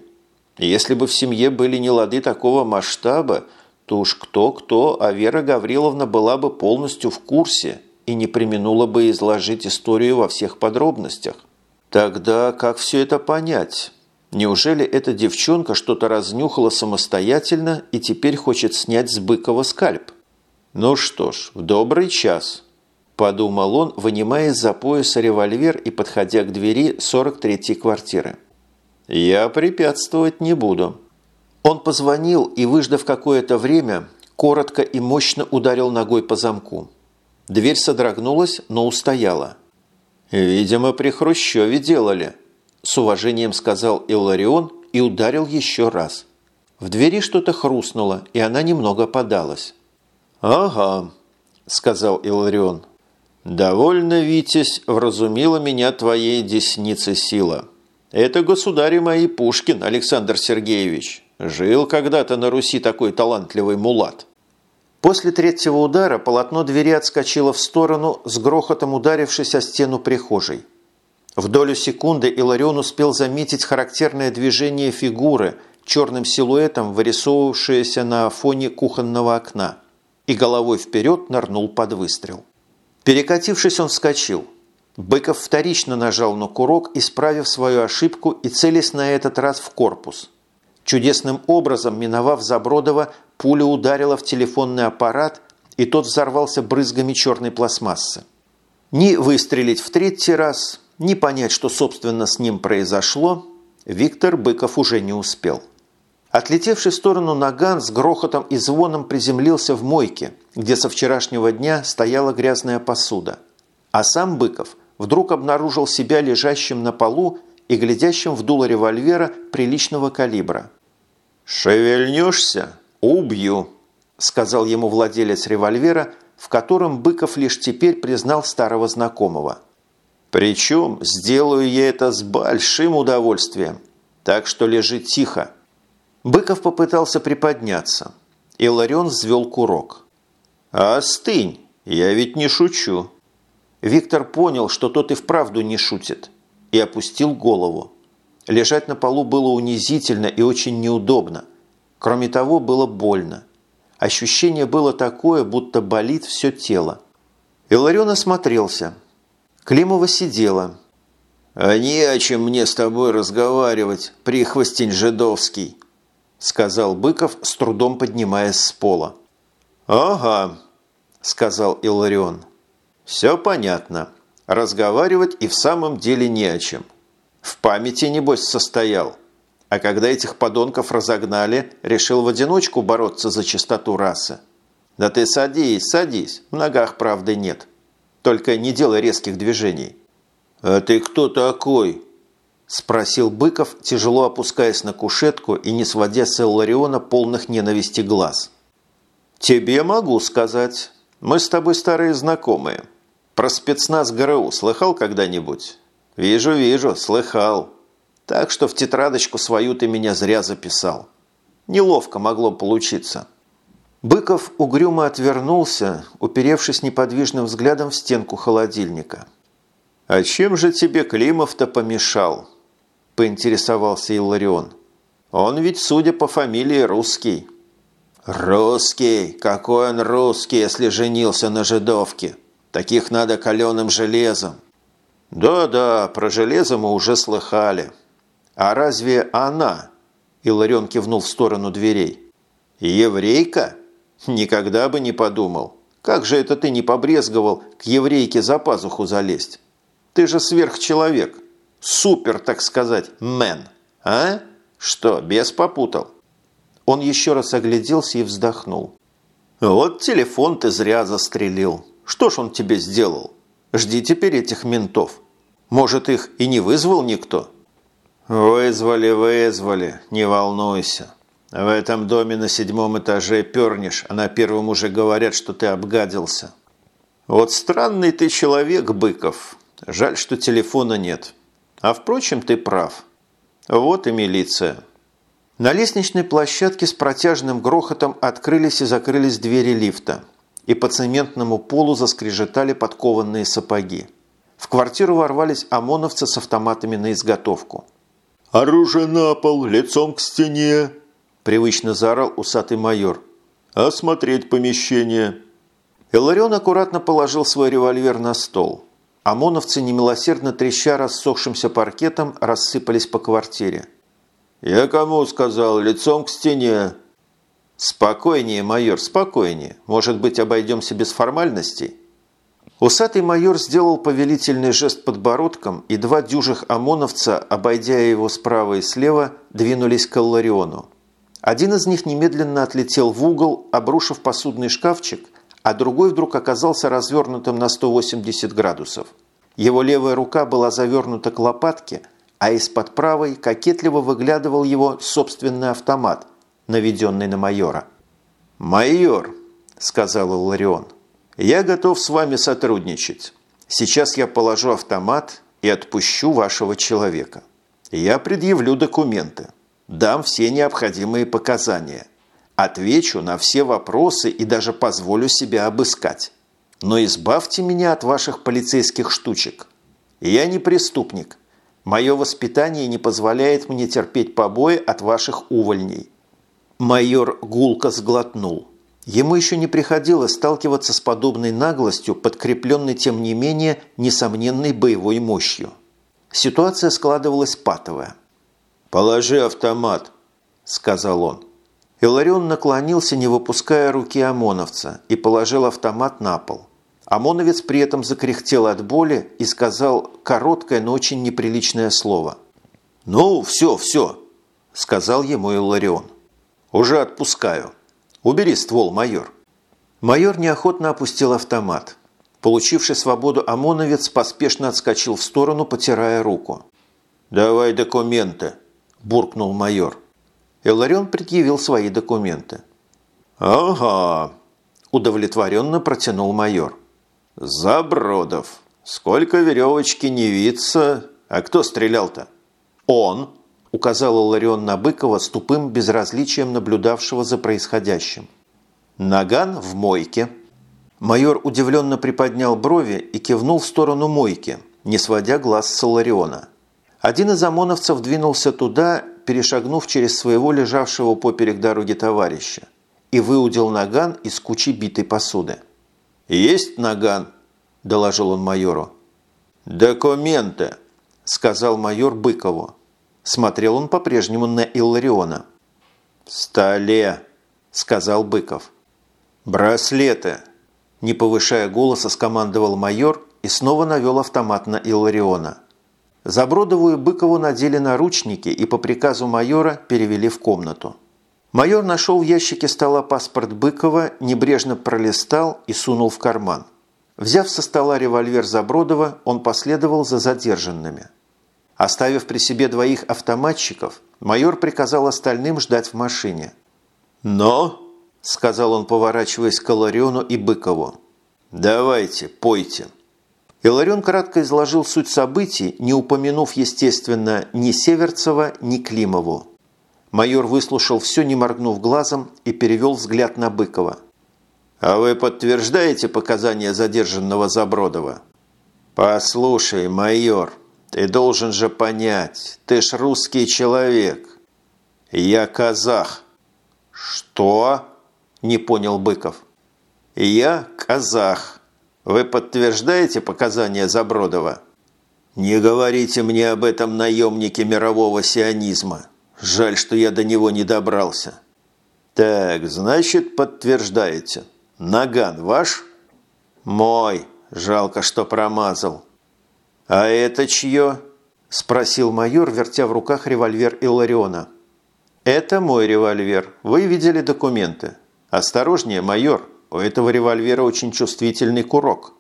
Если бы в семье были нелады такого масштаба, то уж кто-кто, а Вера Гавриловна была бы полностью в курсе и не применула бы изложить историю во всех подробностях. Тогда как все это понять? Неужели эта девчонка что-то разнюхала самостоятельно и теперь хочет снять с Быкова скальп? Ну что ж, в добрый час, подумал он, вынимая из-за пояса револьвер и подходя к двери 43-й квартиры. Я препятствовать не буду. Он позвонил и, выждав какое-то время, коротко и мощно ударил ногой по замку. Дверь содрогнулась, но устояла. «Видимо, при Хрущеве делали», – с уважением сказал Илларион и ударил еще раз. В двери что-то хрустнуло, и она немного подалась. «Ага», – сказал Илларион. «Довольно, Витязь, вразумила меня твоей десницы сила. Это государь мои Пушкин, Александр Сергеевич. Жил когда-то на Руси такой талантливый мулат. После третьего удара полотно двери отскочило в сторону, с грохотом ударившись о стену прихожей. В долю секунды Иларион успел заметить характерное движение фигуры, черным силуэтом вырисовывавшееся на фоне кухонного окна, и головой вперед нырнул под выстрел. Перекатившись, он вскочил. Быков вторично нажал на курок, исправив свою ошибку и целясь на этот раз в корпус – Чудесным образом, миновав Забродова, пуля ударила в телефонный аппарат, и тот взорвался брызгами черной пластмассы. Ни выстрелить в третий раз, ни понять, что, собственно, с ним произошло, Виктор Быков уже не успел. Отлетевший в сторону наган с грохотом и звоном приземлился в мойке, где со вчерашнего дня стояла грязная посуда. А сам Быков вдруг обнаружил себя лежащим на полу и глядящим в дуло револьвера приличного калибра. «Шевельнешься – убью», – сказал ему владелец револьвера, в котором Быков лишь теперь признал старого знакомого. «Причем сделаю я это с большим удовольствием, так что лежи тихо». Быков попытался приподняться. Иларион взвел курок. «Остынь, я ведь не шучу». Виктор понял, что тот и вправду не шутит, и опустил голову. Лежать на полу было унизительно и очень неудобно. Кроме того, было больно. Ощущение было такое, будто болит все тело. Иларион осмотрелся. Климова сидела. «А не о чем мне с тобой разговаривать, прихвостень жидовский», сказал Быков, с трудом поднимаясь с пола. «Ага», – сказал Иларион. «Все понятно. Разговаривать и в самом деле не о чем. В памяти, небось, состоял. А когда этих подонков разогнали, решил в одиночку бороться за чистоту расы. Да ты садись, садись, в ногах правды нет. Только не делай резких движений». «А ты кто такой?» – спросил Быков, тяжело опускаясь на кушетку и не сводя с Эллариона полных ненависти глаз. «Тебе могу сказать. Мы с тобой старые знакомые. Про спецназ ГРУ слыхал когда-нибудь?» «Вижу, вижу, слыхал. Так что в тетрадочку свою ты меня зря записал. Неловко могло получиться». Быков угрюмо отвернулся, уперевшись неподвижным взглядом в стенку холодильника. «А чем же тебе Климов-то помешал?» – поинтересовался Илларион. «Он ведь, судя по фамилии, русский». «Русский? Какой он русский, если женился на жидовке? Таких надо каленым железом». «Да-да, про железо мы уже слыхали. А разве она?» – Илларион кивнул в сторону дверей. «Еврейка? Никогда бы не подумал. Как же это ты не побрезговал к еврейке за пазуху залезть? Ты же сверхчеловек. Супер, так сказать, мэн. А? Что, без попутал?» Он еще раз огляделся и вздохнул. «Вот телефон ты зря застрелил. Что ж он тебе сделал? Жди теперь этих ментов. Может, их и не вызвал никто?» «Вызвали, вызвали, не волнуйся. В этом доме на седьмом этаже пернешь, а на первом уже говорят, что ты обгадился. Вот странный ты человек, Быков. Жаль, что телефона нет. А впрочем, ты прав. Вот и милиция». На лестничной площадке с протяжным грохотом открылись и закрылись двери лифта, и по цементному полу заскрежетали подкованные сапоги. В квартиру ворвались ОМОНовцы с автоматами на изготовку. «Оружие на пол, лицом к стене!» – привычно заорал усатый майор. «Осмотреть помещение!» Иларион аккуратно положил свой револьвер на стол. ОМОНовцы, немилосердно треща рассохшимся паркетом, рассыпались по квартире. «Я кому сказал? Лицом к стене!» «Спокойнее, майор, спокойнее. Может быть, обойдемся без формальностей?» Усатый майор сделал повелительный жест подбородком, и два дюжих ОМОНовца, обойдя его справа и слева, двинулись к Аллариону. Один из них немедленно отлетел в угол, обрушив посудный шкафчик, а другой вдруг оказался развернутым на 180 градусов. Его левая рука была завернута к лопатке – а из-под правой кокетливо выглядывал его собственный автомат, наведенный на майора. «Майор», – сказал Ларион, – «я готов с вами сотрудничать. Сейчас я положу автомат и отпущу вашего человека. Я предъявлю документы, дам все необходимые показания, отвечу на все вопросы и даже позволю себя обыскать. Но избавьте меня от ваших полицейских штучек. Я не преступник» Мое воспитание не позволяет мне терпеть побои от ваших увольней». Майор гулко сглотнул. Ему еще не приходилось сталкиваться с подобной наглостью, подкрепленной, тем не менее, несомненной боевой мощью. Ситуация складывалась патовая. «Положи автомат», – сказал он. Иларион наклонился, не выпуская руки ОМОНовца, и положил автомат на пол. ОМОНовец при этом закряхтел от боли и сказал короткое, но очень неприличное слово. «Ну, все, все», – сказал ему Илларион. «Уже отпускаю. Убери ствол, майор». Майор неохотно опустил автомат. Получивший свободу ОМОНовец поспешно отскочил в сторону, потирая руку. «Давай документы», – буркнул майор. Илларион предъявил свои документы. «Ага», – удовлетворенно протянул майор. «Забродов. Сколько веревочки не виться. А кто стрелял-то?» «Он», – указал Ларион на Быкова с тупым безразличием наблюдавшего за происходящим. «Наган в мойке». Майор удивленно приподнял брови и кивнул в сторону мойки, не сводя глаз с Лариона. Один из ОМОНовцев двинулся туда, перешагнув через своего лежавшего поперек дороги товарища, и выудил наган из кучи битой посуды. «Есть наган?» – доложил он майору. «Документы», – сказал майор Быкову. Смотрел он по-прежнему на Иллариона. «В столе», – сказал Быков. «Браслеты!» Не повышая голоса, скомандовал майор и снова навел автомат на Иллариона. Забродову и Быкову надели наручники и по приказу майора перевели в комнату. Майор нашел в ящике стола паспорт Быкова, небрежно пролистал и сунул в карман. Взяв со стола револьвер Забродова, он последовал за задержанными. Оставив при себе двоих автоматчиков, майор приказал остальным ждать в машине. «Но», – сказал он, поворачиваясь к Илариону и Быкову, – «давайте, пойте». Иларион кратко изложил суть событий, не упомянув, естественно, ни Северцева, ни Климову. Майор выслушал все, не моргнув глазом, и перевел взгляд на Быкова. «А вы подтверждаете показания задержанного Забродова?» «Послушай, майор», ты должен же понять, ты ж русский человек. Я казах. Что? Не понял Быков. Я казах. Вы подтверждаете показания Забродова? Не говорите мне об этом наемнике мирового сионизма. Жаль, что я до него не добрался. Так, значит, подтверждаете. Наган ваш? Мой. Жалко, что промазал. «А это чье?» – спросил майор, вертя в руках револьвер Иллариона. «Это мой револьвер. Вы видели документы. Осторожнее, майор, у этого револьвера очень чувствительный курок».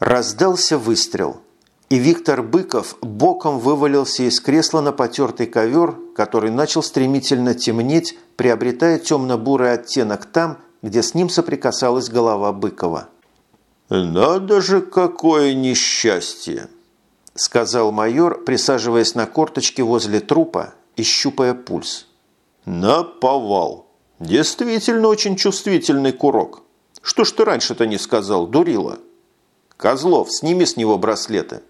Раздался выстрел, и Виктор Быков боком вывалился из кресла на потертый ковер, который начал стремительно темнеть, приобретая темно-бурый оттенок там, где с ним соприкасалась голова Быкова. «Надо же, какое несчастье!» – сказал майор, присаживаясь на корточке возле трупа и щупая пульс. «Наповал! Действительно очень чувствительный курок. Что ж ты раньше-то не сказал, дурила? Козлов, сними с него браслеты».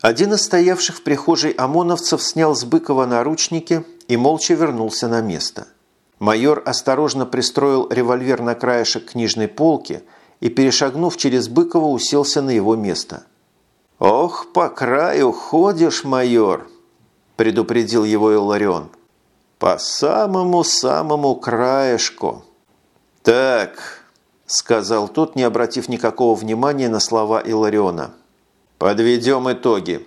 Один из стоявших в прихожей ОМОНовцев снял с Быкова наручники и молча вернулся на место. Майор осторожно пристроил револьвер на краешек книжной полки и, перешагнув через Быкова, уселся на его место – «Ох, по краю ходишь, майор!» – предупредил его Илларион. «По самому-самому краешку». «Так», – сказал тот, не обратив никакого внимания на слова Илариона. «Подведем итоги.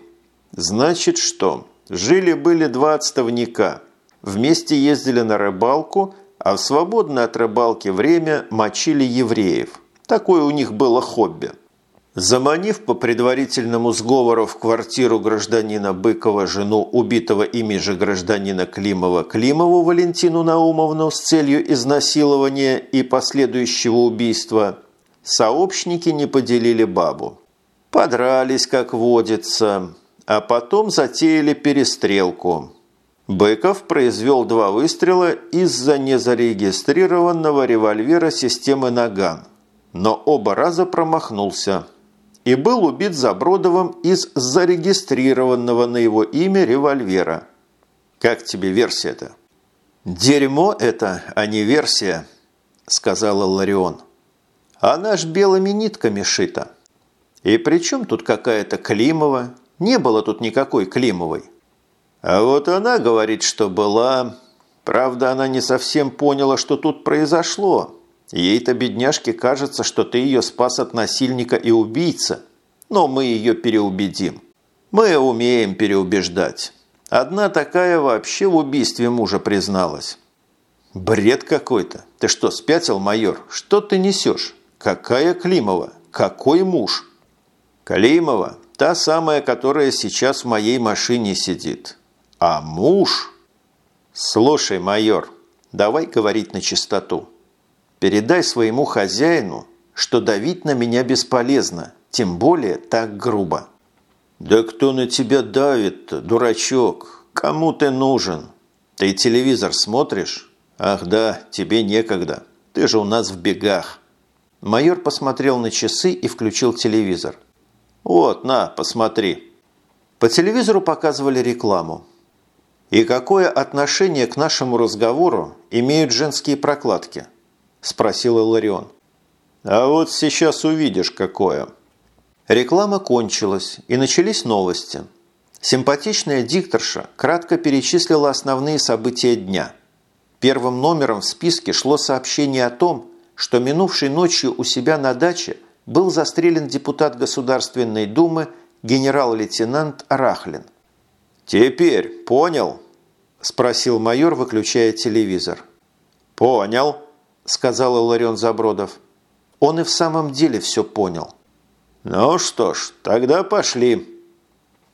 Значит что? Жили-были два отставника. Вместе ездили на рыбалку, а в свободное от рыбалки время мочили евреев. Такое у них было хобби. Заманив по предварительному сговору в квартиру гражданина Быкова жену убитого ими же гражданина Климова Климову Валентину Наумовну с целью изнасилования и последующего убийства, сообщники не поделили бабу. Подрались, как водится, а потом затеяли перестрелку. Быков произвел два выстрела из-за незарегистрированного револьвера системы «Наган», но оба раза промахнулся – и был убит Забродовым из зарегистрированного на его имя револьвера. Как тебе версия-то? «Дерьмо это, а не версия», – сказала Ларион. «Она ж белыми нитками шита. И при чем тут какая-то Климова? Не было тут никакой Климовой. А вот она говорит, что была. Правда, она не совсем поняла, что тут произошло. Ей-то, бедняжке, кажется, что ты ее спас от насильника и убийца, но мы ее переубедим. Мы умеем переубеждать. Одна такая вообще в убийстве мужа призналась. Бред какой-то. Ты что, спятил, майор? Что ты несешь? Какая Климова? Какой муж? Климова – та самая, которая сейчас в моей машине сидит. А муж? Слушай, майор, давай говорить на чистоту. Передай своему хозяину, что давить на меня бесполезно, тем более так грубо. «Да кто на тебя давит-то, дурачок? Кому ты нужен? Ты телевизор смотришь? Ах да, тебе некогда. Ты же у нас в бегах». Майор посмотрел на часы и включил телевизор. «Вот, на, посмотри». По телевизору показывали рекламу. «И какое отношение к нашему разговору имеют женские прокладки?» – спросил Иларион. «А вот сейчас увидишь, какое». Реклама кончилась, и начались новости. Симпатичная дикторша кратко перечислила основные события дня. Первым номером в списке шло сообщение о том, что минувшей ночью у себя на даче был застрелен депутат Государственной Думы генерал-лейтенант Рахлин. «Теперь понял?» – спросил майор, выключая телевизор. «Понял», – сказал Иларион Забродов. Он и в самом деле все понял. «Ну что ж, тогда пошли».